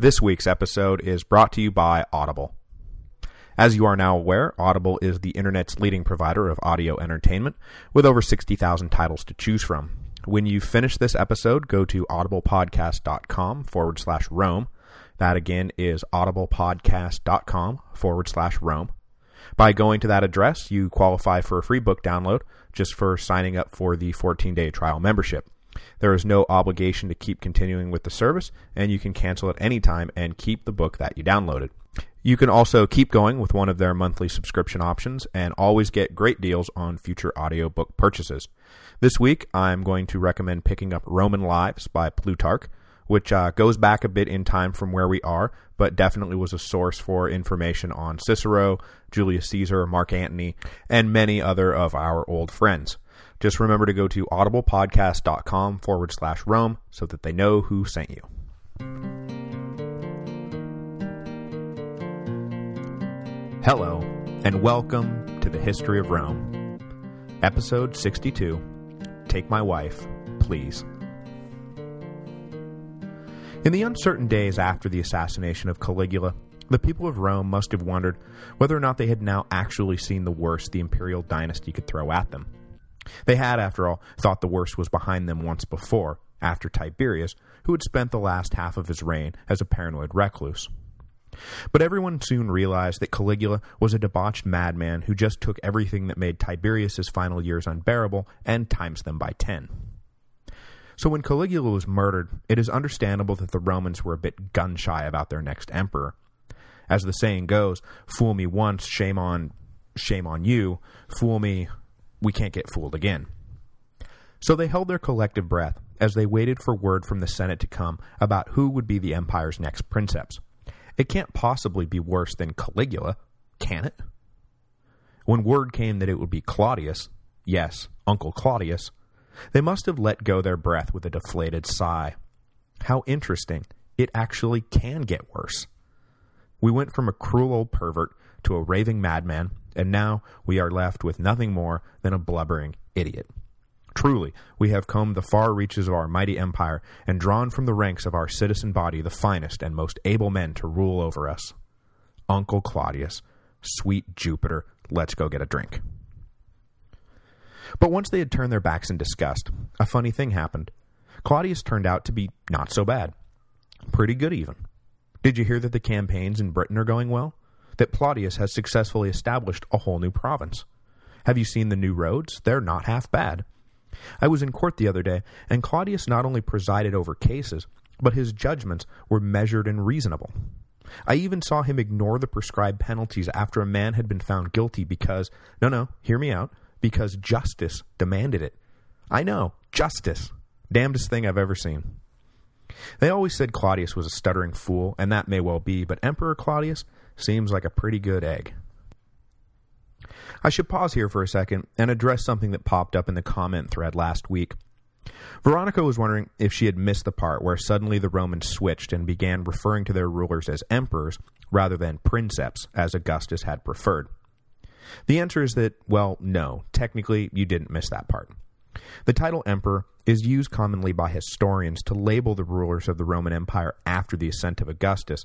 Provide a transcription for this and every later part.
This week's episode is brought to you by Audible. As you are now aware, Audible is the internet's leading provider of audio entertainment, with over 60,000 titles to choose from. When you finish this episode, go to audiblepodcast.com forward slash Rome. That again is audiblepodcast.com forward slash Rome. By going to that address, you qualify for a free book download just for signing up for the 14-day trial membership. There is no obligation to keep continuing with the service, and you can cancel at any time and keep the book that you downloaded. You can also keep going with one of their monthly subscription options and always get great deals on future audiobook purchases. This week, I'm going to recommend picking up Roman Lives by Plutarch, which uh, goes back a bit in time from where we are, but definitely was a source for information on Cicero, Julius Caesar, Mark Antony, and many other of our old friends. Just remember to go to audiblepodcast.com forward slash Rome so that they know who sent you. Hello, and welcome to the History of Rome. Episode 62, Take My Wife, Please. In the uncertain days after the assassination of Caligula, the people of Rome must have wondered whether or not they had now actually seen the worst the imperial dynasty could throw at them. They had, after all, thought the worst was behind them once before, after Tiberius, who had spent the last half of his reign as a paranoid recluse. But everyone soon realized that Caligula was a debauched madman who just took everything that made Tiberius's final years unbearable and times them by ten. So when Caligula was murdered, it is understandable that the Romans were a bit gun-shy about their next emperor. As the saying goes, fool me once, shame on shame on you, fool me, we can't get fooled again. So they held their collective breath as they waited for word from the Senate to come about who would be the empire's next princeps. It can't possibly be worse than Caligula, can it? When word came that it would be Claudius, yes, Uncle Claudius, they must have let go their breath with a deflated sigh. How interesting. It actually can get worse. We went from a cruel old pervert to a raving madman, and now we are left with nothing more than a blubbering idiot. Truly, we have combed the far reaches of our mighty empire and drawn from the ranks of our citizen body the finest and most able men to rule over us. Uncle Claudius, sweet Jupiter, let's go get a drink. But once they had turned their backs in disgust, a funny thing happened. Claudius turned out to be not so bad. Pretty good, even. Did you hear that the campaigns in Britain are going well? That Claudius has successfully established a whole new province. Have you seen the new roads? They're not half bad. I was in court the other day, and Claudius not only presided over cases, but his judgments were measured and reasonable. I even saw him ignore the prescribed penalties after a man had been found guilty because, no, no, hear me out, because justice demanded it. I know, justice. Damnedest thing I've ever seen. They always said Claudius was a stuttering fool, and that may well be, but Emperor Claudius seems like a pretty good egg. I should pause here for a second and address something that popped up in the comment thread last week. Veronica was wondering if she had missed the part where suddenly the Romans switched and began referring to their rulers as emperors rather than princeps, as Augustus had preferred. The answer is that, well, no, technically you didn't miss that part. The title emperor is used commonly by historians to label the rulers of the Roman Empire after the ascent of Augustus,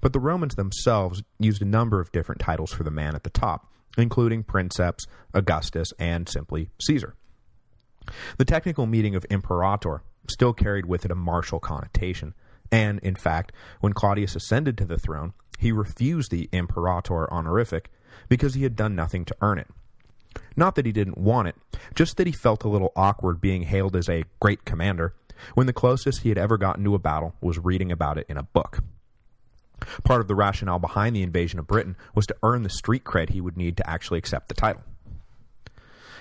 but the Romans themselves used a number of different titles for the man at the top, including princeps, Augustus, and simply Caesar. The technical meaning of imperator still carried with it a martial connotation, and, in fact, when Claudius ascended to the throne, he refused the imperator honorific because he had done nothing to earn it. Not that he didn't want it, just that he felt a little awkward being hailed as a great commander when the closest he had ever gotten to a battle was reading about it in a book. Part of the rationale behind the invasion of Britain was to earn the street cred he would need to actually accept the title.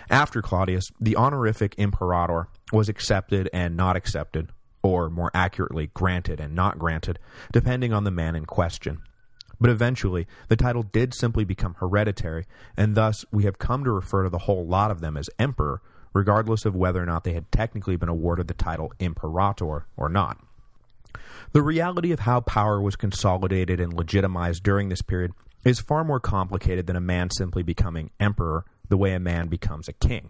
After Claudius, the honorific imperator was accepted and not accepted, or more accurately, granted and not granted, depending on the man in question. But eventually, the title did simply become hereditary, and thus we have come to refer to the whole lot of them as emperor, regardless of whether or not they had technically been awarded the title imperator or not. The reality of how power was consolidated and legitimized during this period is far more complicated than a man simply becoming emperor the way a man becomes a king.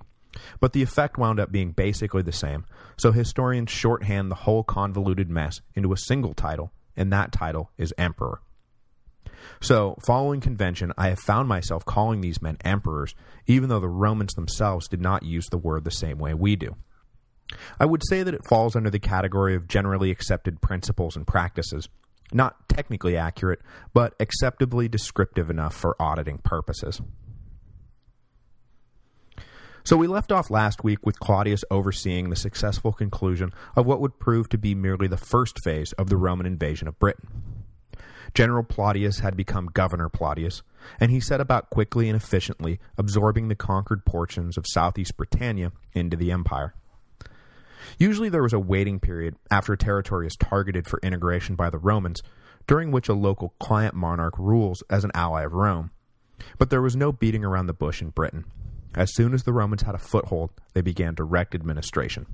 But the effect wound up being basically the same, so historians shorthand the whole convoluted mess into a single title, and that title is emperor. So, following convention, I have found myself calling these men emperors, even though the Romans themselves did not use the word the same way we do. I would say that it falls under the category of generally accepted principles and practices, not technically accurate, but acceptably descriptive enough for auditing purposes. So we left off last week with Claudius overseeing the successful conclusion of what would prove to be merely the first phase of the Roman invasion of Britain. General Plautius had become Governor Plautius, and he set about quickly and efficiently absorbing the conquered portions of southeast Britannia into the empire. Usually there was a waiting period after a territory is targeted for integration by the Romans, during which a local client monarch rules as an ally of Rome. But there was no beating around the bush in Britain. As soon as the Romans had a foothold, they began direct administration.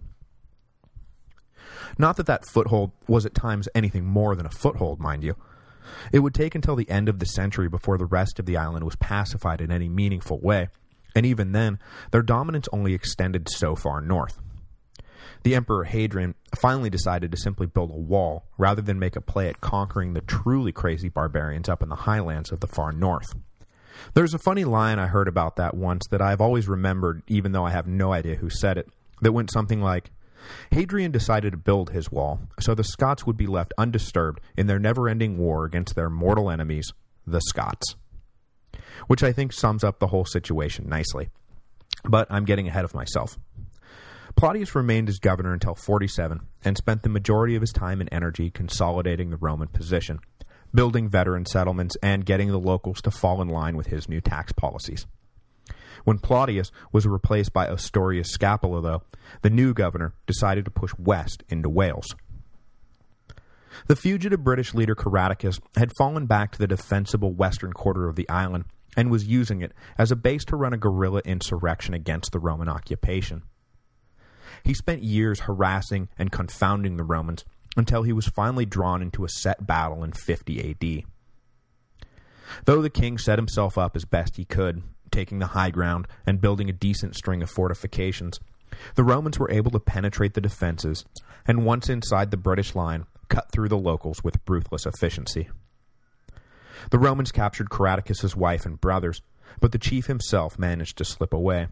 Not that that foothold was at times anything more than a foothold, mind you. It would take until the end of the century before the rest of the island was pacified in any meaningful way, and even then, their dominance only extended so far north. The Emperor Hadrian finally decided to simply build a wall rather than make a play at conquering the truly crazy barbarians up in the highlands of the far north. There's a funny line I heard about that once that I've always remembered even though I have no idea who said it, that went something like, Hadrian decided to build his wall, so the Scots would be left undisturbed in their never-ending war against their mortal enemies, the Scots. Which I think sums up the whole situation nicely. But I'm getting ahead of myself. Plautius remained as governor until 47 and spent the majority of his time and energy consolidating the Roman position, building veteran settlements, and getting the locals to fall in line with his new tax policies. When Plautius was replaced by Ostorius Scapula, though, the new governor decided to push west into Wales. The fugitive British leader Caratacus had fallen back to the defensible western quarter of the island and was using it as a base to run a guerrilla insurrection against the Roman occupation. He spent years harassing and confounding the Romans until he was finally drawn into a set battle in 50 AD. Though the king set himself up as best he could, taking the high ground and building a decent string of fortifications, the Romans were able to penetrate the defenses, and once inside the British line, cut through the locals with ruthless efficiency. The Romans captured Caratacus's wife and brothers, but the chief himself managed to slip away.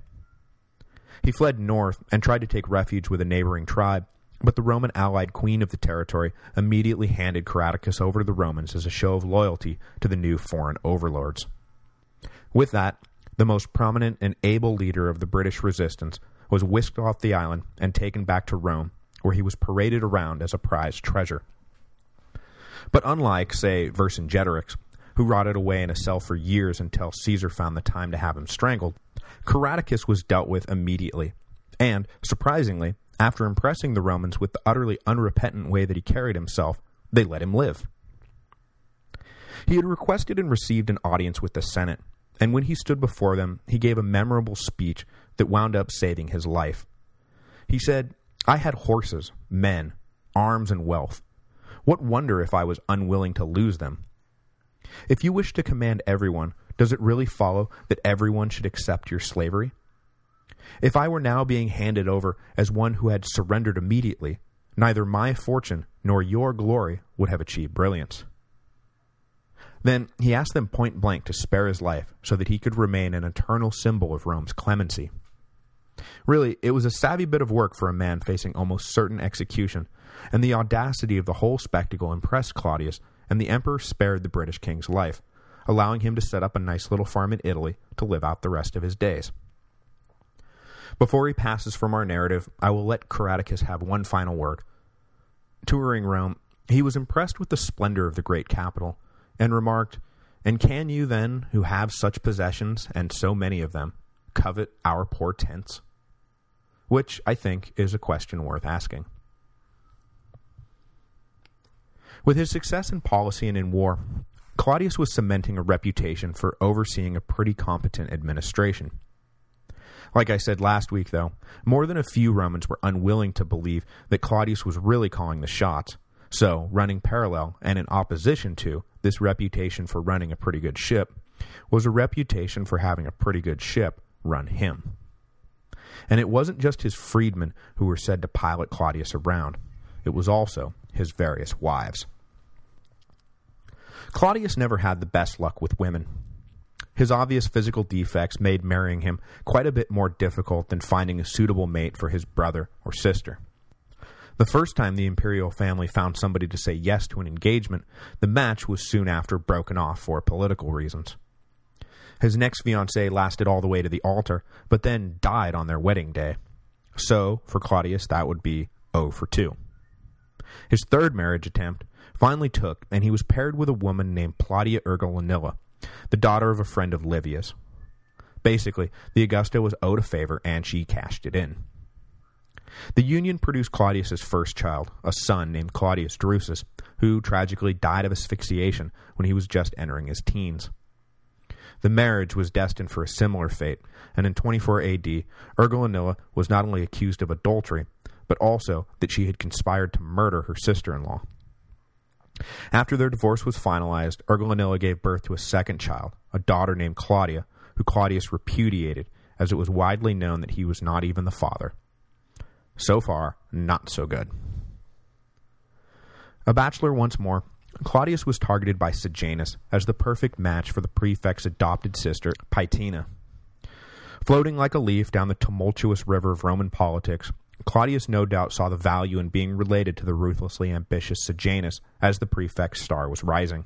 He fled north and tried to take refuge with a neighboring tribe, but the Roman allied queen of the territory immediately handed Caratacus over to the Romans as a show of loyalty to the new foreign overlords. With that, the most prominent and able leader of the British resistance was whisked off the island and taken back to Rome, where he was paraded around as a prized treasure. But unlike, say, Vercingetorix, who rotted away in a cell for years until Caesar found the time to have him strangled, Caratacus was dealt with immediately, and, surprisingly, after impressing the Romans with the utterly unrepentant way that he carried himself, they let him live. He had requested and received an audience with the Senate, and when he stood before them, he gave a memorable speech that wound up saving his life. He said, I had horses, men, arms, and wealth. What wonder if I was unwilling to lose them? If you wish to command everyone, does it really follow that everyone should accept your slavery? If I were now being handed over as one who had surrendered immediately, neither my fortune nor your glory would have achieved brilliance. Then he asked them point blank to spare his life so that he could remain an eternal symbol of Rome's clemency. Really, it was a savvy bit of work for a man facing almost certain execution, and the audacity of the whole spectacle impressed Claudius, and the emperor spared the British king's life, allowing him to set up a nice little farm in Italy to live out the rest of his days. Before he passes from our narrative, I will let Caratacus have one final word. Touring Rome, he was impressed with the splendor of the great capital, and remarked, And can you then, who have such possessions, and so many of them, covet our poor tents? Which, I think, is a question worth asking. With his success in policy and in war, Claudius was cementing a reputation for overseeing a pretty competent administration. Like I said last week, though, more than a few Romans were unwilling to believe that Claudius was really calling the shots, so running parallel and in opposition to this reputation for running a pretty good ship was a reputation for having a pretty good ship run him. And it wasn't just his freedmen who were said to pilot Claudius around. It was also his various wives. Claudius never had the best luck with women. His obvious physical defects made marrying him quite a bit more difficult than finding a suitable mate for his brother or sister. The first time the imperial family found somebody to say yes to an engagement, the match was soon after broken off for political reasons. His next fiancée lasted all the way to the altar, but then died on their wedding day. So, for Claudius, that would be 0 for 2. His third marriage attempt finally took, and he was paired with a woman named Plautia Urgulanilla, the daughter of a friend of Livia's. Basically, the Augusta was owed a favor, and she cashed it in. The union produced Claudius's first child, a son named Claudius Drusus, who tragically died of asphyxiation when he was just entering his teens. The marriage was destined for a similar fate, and in 24 AD, Urgulanilla was not only accused of adultery, but also that she had conspired to murder her sister-in-law. After their divorce was finalized, Urgulanilla gave birth to a second child, a daughter named Claudia, who Claudius repudiated, as it was widely known that he was not even the father. So far, not so good. A bachelor once more, Claudius was targeted by Sejanus as the perfect match for the prefect's adopted sister, Paetina. Floating like a leaf down the tumultuous river of Roman politics, Claudius no doubt saw the value in being related to the ruthlessly ambitious Sejanus as the prefect's star was rising.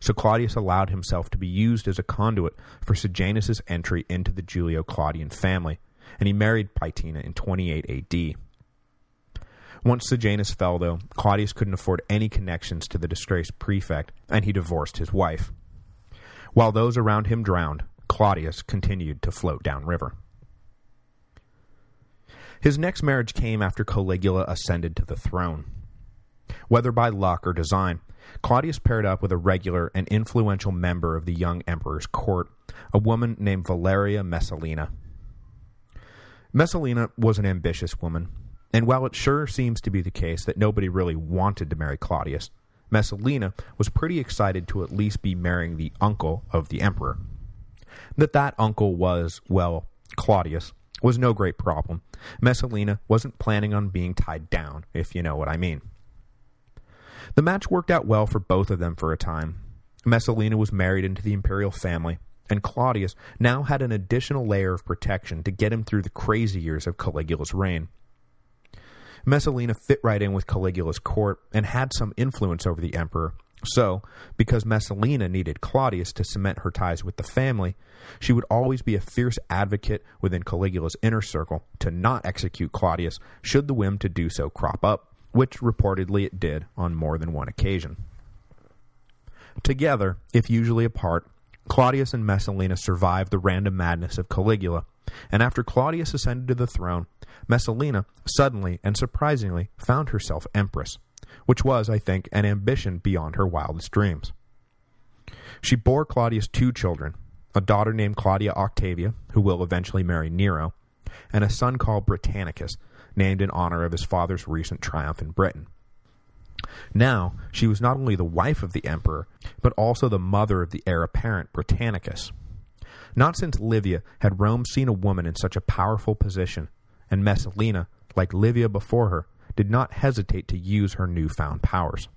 So Claudius allowed himself to be used as a conduit for Sejanus's entry into the Julio-Claudian family, and he married Paetina in 28 AD. Once Sejanus fell, though, Claudius couldn't afford any connections to the disgraced prefect, and he divorced his wife. While those around him drowned, Claudius continued to float downriver. His next marriage came after Caligula ascended to the throne. Whether by luck or design, Claudius paired up with a regular and influential member of the young emperor's court, a woman named Valeria Messalina. Messalina was an ambitious woman, and while it sure seems to be the case that nobody really wanted to marry Claudius, Messalina was pretty excited to at least be marrying the uncle of the emperor. That that uncle was, well, Claudius, was no great problem. Messalina wasn't planning on being tied down, if you know what I mean. The match worked out well for both of them for a time. Messalina was married into the imperial family, and Claudius now had an additional layer of protection to get him through the crazy years of Caligula's reign. Messalina fit right in with Caligula's court and had some influence over the emperor, so, because Messalina needed Claudius to cement her ties with the family, she would always be a fierce advocate within Caligula's inner circle to not execute Claudius should the whim to do so crop up, which reportedly it did on more than one occasion. Together, if usually apart, Claudius and Messalina survived the random madness of Caligula, and after Claudius ascended to the throne, Messalina suddenly and surprisingly found herself empress, which was, I think, an ambition beyond her wildest dreams. She bore Claudius two children, a daughter named Claudia Octavia, who will eventually marry Nero, and a son called Britannicus, named in honor of his father's recent triumph in Britain. Now, she was not only the wife of the emperor, but also the mother of the heir apparent, Britannicus. Not since Livia had Rome seen a woman in such a powerful position, and Messalina, like Livia before her, did not hesitate to use her newfound powers.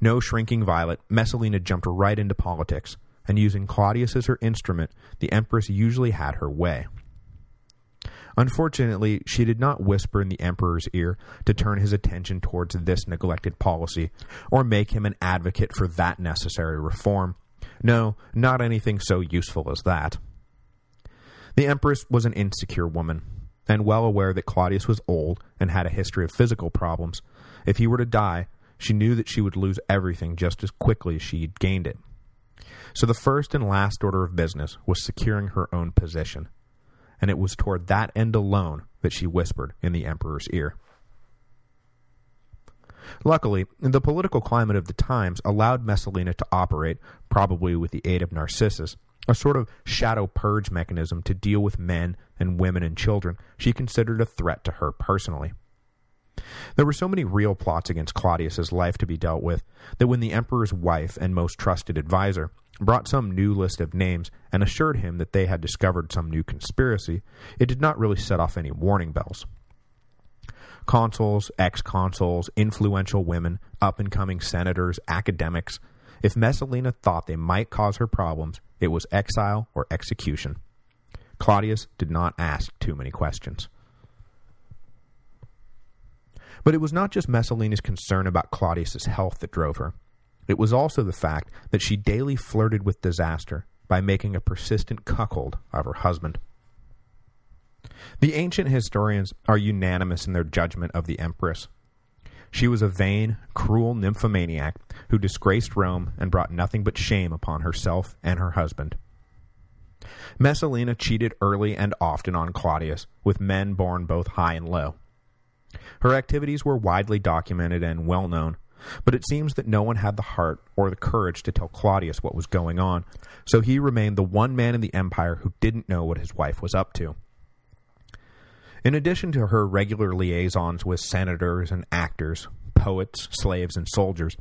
No shrinking violet, Messalina jumped right into politics, and using Claudius as her instrument, the Empress usually had her way. Unfortunately, she did not whisper in the Emperor's ear to turn his attention towards this neglected policy, or make him an advocate for that necessary reform. No, not anything so useful as that. The Empress was an insecure woman, and well aware that Claudius was old and had a history of physical problems, if he were to die, she knew that she would lose everything just as quickly as she had gained it. So the first and last order of business was securing her own position, and it was toward that end alone that she whispered in the emperor's ear. Luckily, the political climate of the times allowed Messalina to operate, probably with the aid of Narcissus, a sort of shadow purge mechanism to deal with men and women and children she considered a threat to her personally. There were so many real plots against Claudius's life to be dealt with that when the emperor's wife and most trusted advisor brought some new list of names and assured him that they had discovered some new conspiracy, it did not really set off any warning bells. consuls, ex-consuls, influential women, up-and-coming senators, academics. If Messalina thought they might cause her problems, it was exile or execution. Claudius did not ask too many questions. But it was not just Messalina's concern about Claudius's health that drove her. It was also the fact that she daily flirted with disaster by making a persistent cuckold of her husband. The ancient historians are unanimous in their judgment of the empress. She was a vain, cruel nymphomaniac who disgraced Rome and brought nothing but shame upon herself and her husband. Messalina cheated early and often on Claudius, with men born both high and low. Her activities were widely documented and well known, but it seems that no one had the heart or the courage to tell Claudius what was going on, so he remained the one man in the empire who didn't know what his wife was up to. In addition to her regular liaisons with senators and actors, poets, slaves, and soldiers,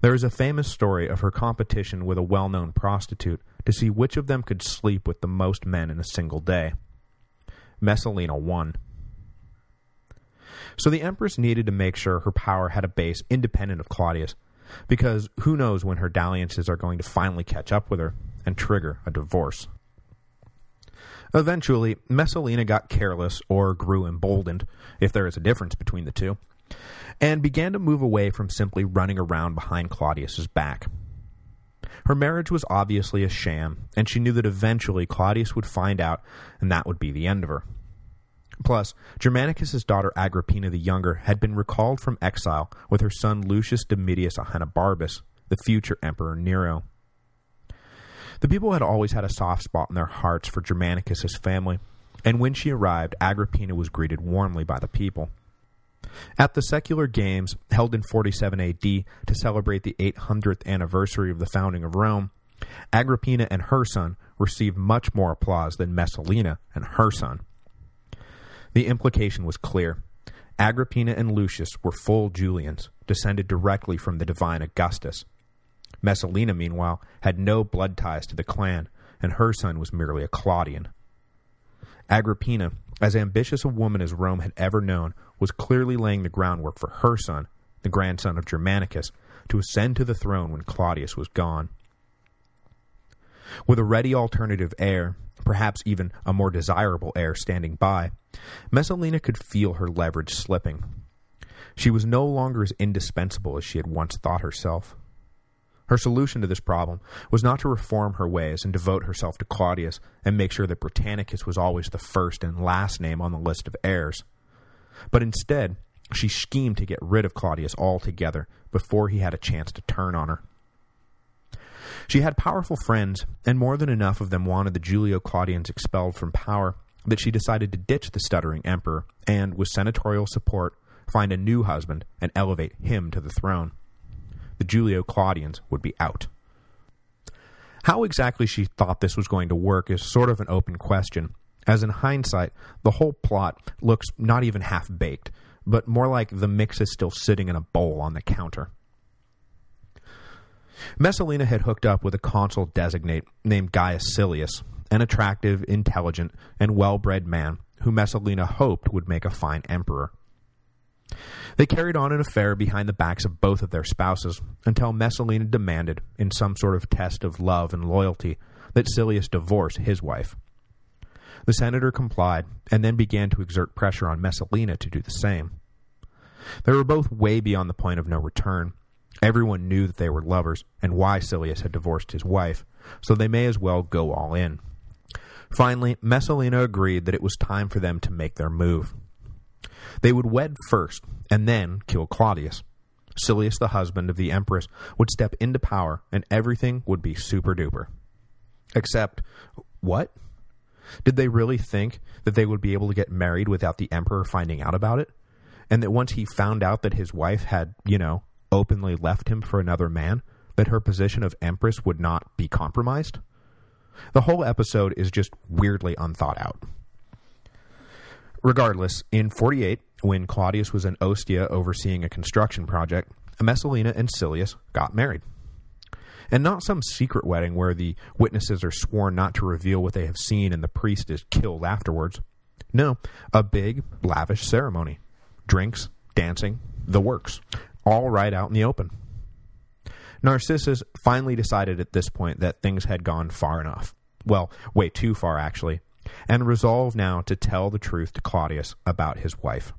there is a famous story of her competition with a well-known prostitute to see which of them could sleep with the most men in a single day. Messalina won. So the Empress needed to make sure her power had a base independent of Claudius, because who knows when her dalliances are going to finally catch up with her and trigger a divorce. Eventually, Messalina got careless or grew emboldened, if there is a difference between the two, and began to move away from simply running around behind Claudius's back. Her marriage was obviously a sham, and she knew that eventually Claudius would find out, and that would be the end of her. Plus, Germanicus's daughter Agrippina the Younger had been recalled from exile with her son Lucius Domitius Ahenobarbus, the future Emperor Nero. The people had always had a soft spot in their hearts for Germanicus's family, and when she arrived, Agrippina was greeted warmly by the people. At the secular games, held in 47 AD to celebrate the 800th anniversary of the founding of Rome, Agrippina and her son received much more applause than Messalina and her son. The implication was clear. Agrippina and Lucius were full Julians, descended directly from the divine Augustus. Messalina, meanwhile, had no blood ties to the clan, and her son was merely a Claudian. Agrippina, as ambitious a woman as Rome had ever known, was clearly laying the groundwork for her son, the grandson of Germanicus, to ascend to the throne when Claudius was gone. With a ready alternative heir, perhaps even a more desirable heir standing by, Messalina could feel her leverage slipping. She was no longer as indispensable as she had once thought herself. Her solution to this problem was not to reform her ways and devote herself to Claudius and make sure that Britannicus was always the first and last name on the list of heirs. But instead, she schemed to get rid of Claudius altogether before he had a chance to turn on her. She had powerful friends, and more than enough of them wanted the Julio-Claudians expelled from power that she decided to ditch the stuttering emperor and, with senatorial support, find a new husband and elevate him to the throne. The Julio-Claudians would be out. How exactly she thought this was going to work is sort of an open question, as in hindsight, the whole plot looks not even half-baked, but more like the mix is still sitting in a bowl on the counter. Messalina had hooked up with a consul designate named Gaius Silius, an attractive, intelligent, and well-bred man who Messalina hoped would make a fine emperor. They carried on an affair behind the backs of both of their spouses until Messalina demanded, in some sort of test of love and loyalty, that Silius divorce his wife. The senator complied, and then began to exert pressure on Messalina to do the same. They were both way beyond the point of no return, Everyone knew that they were lovers and why Silius had divorced his wife, so they may as well go all in. Finally, Messalina agreed that it was time for them to make their move. They would wed first, and then kill Claudius. Silius, the husband of the Empress, would step into power, and everything would be super-duper. Except, what? Did they really think that they would be able to get married without the Emperor finding out about it? And that once he found out that his wife had, you know, openly left him for another man, that her position of empress would not be compromised? The whole episode is just weirdly unthought out. Regardless, in 48, when Claudius was in Ostia overseeing a construction project, Messalina and Silius got married. And not some secret wedding where the witnesses are sworn not to reveal what they have seen and the priest is killed afterwards. No, a big, lavish ceremony. drinks, dancing, the works, all right out in the open. Narcissus finally decided at this point that things had gone far enough. Well, way too far, actually, and resolved now to tell the truth to Claudius about his wife.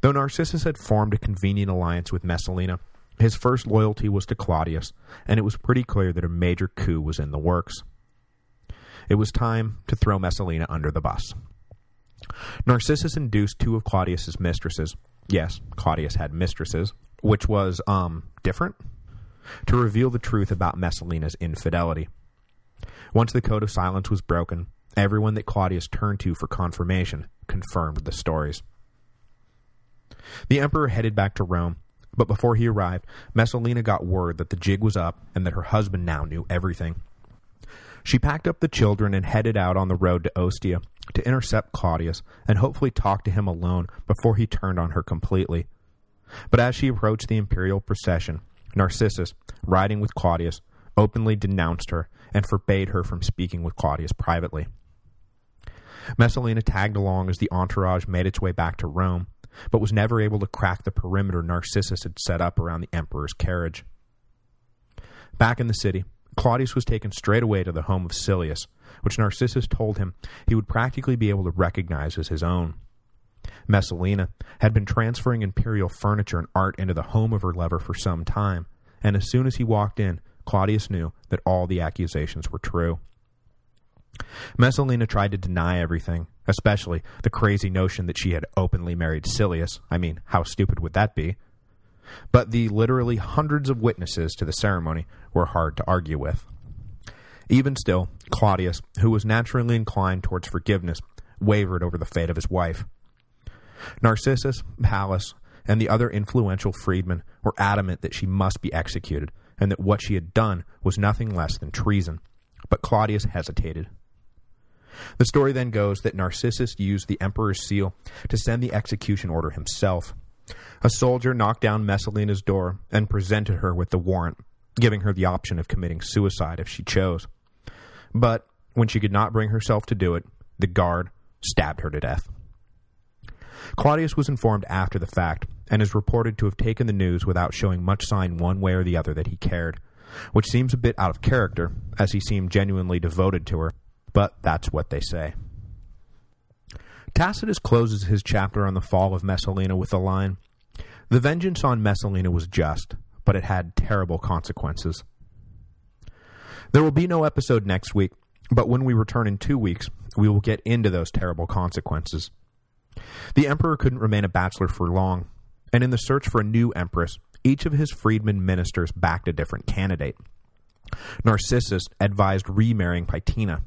Though Narcissus had formed a convenient alliance with Messalina, his first loyalty was to Claudius, and it was pretty clear that a major coup was in the works. It was time to throw Messalina under the bus. Narcissus induced two of Claudius's mistresses, yes, Claudius had mistresses, which was, um, different, to reveal the truth about Messalina's infidelity. Once the code of silence was broken, everyone that Claudius turned to for confirmation confirmed the stories. The emperor headed back to Rome, but before he arrived, Messalina got word that the jig was up and that her husband now knew everything. She packed up the children and headed out on the road to Ostia to intercept Claudius and hopefully talk to him alone before he turned on her completely. But as she approached the imperial procession, Narcissus, riding with Claudius, openly denounced her and forbade her from speaking with Claudius privately. Messalina tagged along as the entourage made its way back to Rome, but was never able to crack the perimeter Narcissus had set up around the emperor's carriage. Back in the city, Claudius was taken straight away to the home of Silius, which Narcissus told him he would practically be able to recognize as his own. Messalina had been transferring imperial furniture and art into the home of her lover for some time, and as soon as he walked in, Claudius knew that all the accusations were true. Messalina tried to deny everything, especially the crazy notion that she had openly married Silius. I mean, how stupid would that be? But the literally hundreds of witnesses to the ceremony were hard to argue with. Even still, Claudius, who was naturally inclined towards forgiveness, wavered over the fate of his wife. Narcissus, Pallas, and the other influential freedmen were adamant that she must be executed, and that what she had done was nothing less than treason. But Claudius hesitated. The story then goes that Narcissus used the emperor's seal to send the execution order himself. A soldier knocked down Messalina's door and presented her with the warrant, giving her the option of committing suicide if she chose. But when she could not bring herself to do it, the guard stabbed her to death. Claudius was informed after the fact, and is reported to have taken the news without showing much sign one way or the other that he cared, which seems a bit out of character, as he seemed genuinely devoted to her, but that's what they say. Tacitus closes his chapter on the fall of Messalina with the line, The vengeance on Messalina was just, but it had terrible consequences. There will be no episode next week, but when we return in two weeks, we will get into those terrible consequences. The emperor couldn't remain a bachelor for long, and in the search for a new empress, each of his freedman ministers backed a different candidate. Narcissus advised remarrying Paetina,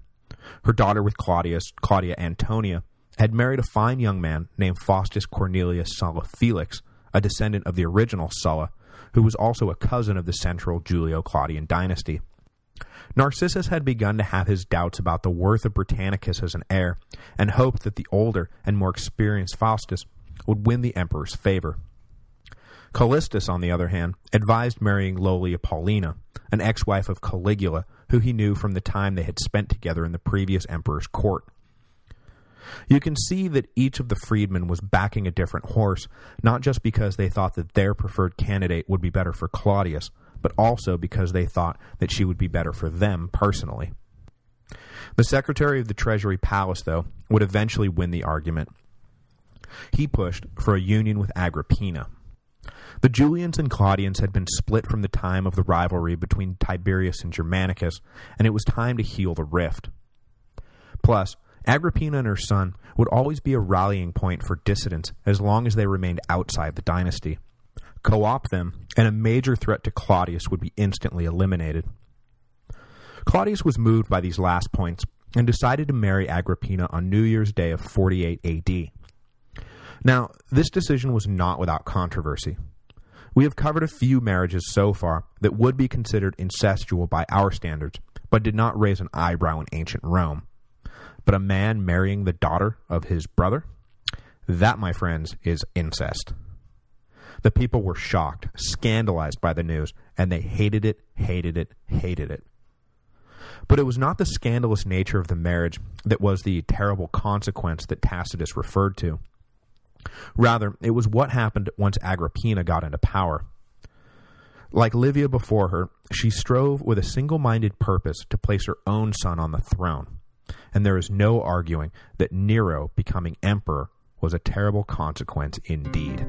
her daughter with Claudius, Claudia Antonia, had married a fine young man named Faustus Cornelius Sulla Felix, a descendant of the original Sulla, who was also a cousin of the central Julio-Claudian dynasty. Narcissus had begun to have his doubts about the worth of Britannicus as an heir, and hoped that the older and more experienced Faustus would win the emperor's favor. Callistus, on the other hand, advised marrying Lollia Paulina, an ex-wife of Caligula, who he knew from the time they had spent together in the previous emperor's court. You can see that each of the freedmen was backing a different horse, not just because they thought that their preferred candidate would be better for Claudius, but also because they thought that she would be better for them personally. The Secretary of the Treasury Pallas, though, would eventually win the argument. He pushed for a union with Agrippina, the Julians and Claudians had been split from the time of the rivalry between Tiberius and Germanicus, and it was time to heal the rift. Plus, Agrippina and her son would always be a rallying point for dissidents as long as they remained outside the dynasty. Co-opt them, and a major threat to Claudius would be instantly eliminated. Claudius was moved by these last points and decided to marry Agrippina on New Year's Day of 48 AD. Now, this decision was not without controversy. We have covered a few marriages so far that would be considered incestual by our standards, but did not raise an eyebrow in ancient Rome. But a man marrying the daughter of his brother? That, my friends, is incest. The people were shocked, scandalized by the news, and they hated it, hated it, hated it. But it was not the scandalous nature of the marriage that was the terrible consequence that Tacitus referred to. Rather, it was what happened once Agrippina got into power. Like Livia before her, she strove with a single-minded purpose to place her own son on the throne, and there is no arguing that Nero becoming emperor was a terrible consequence indeed.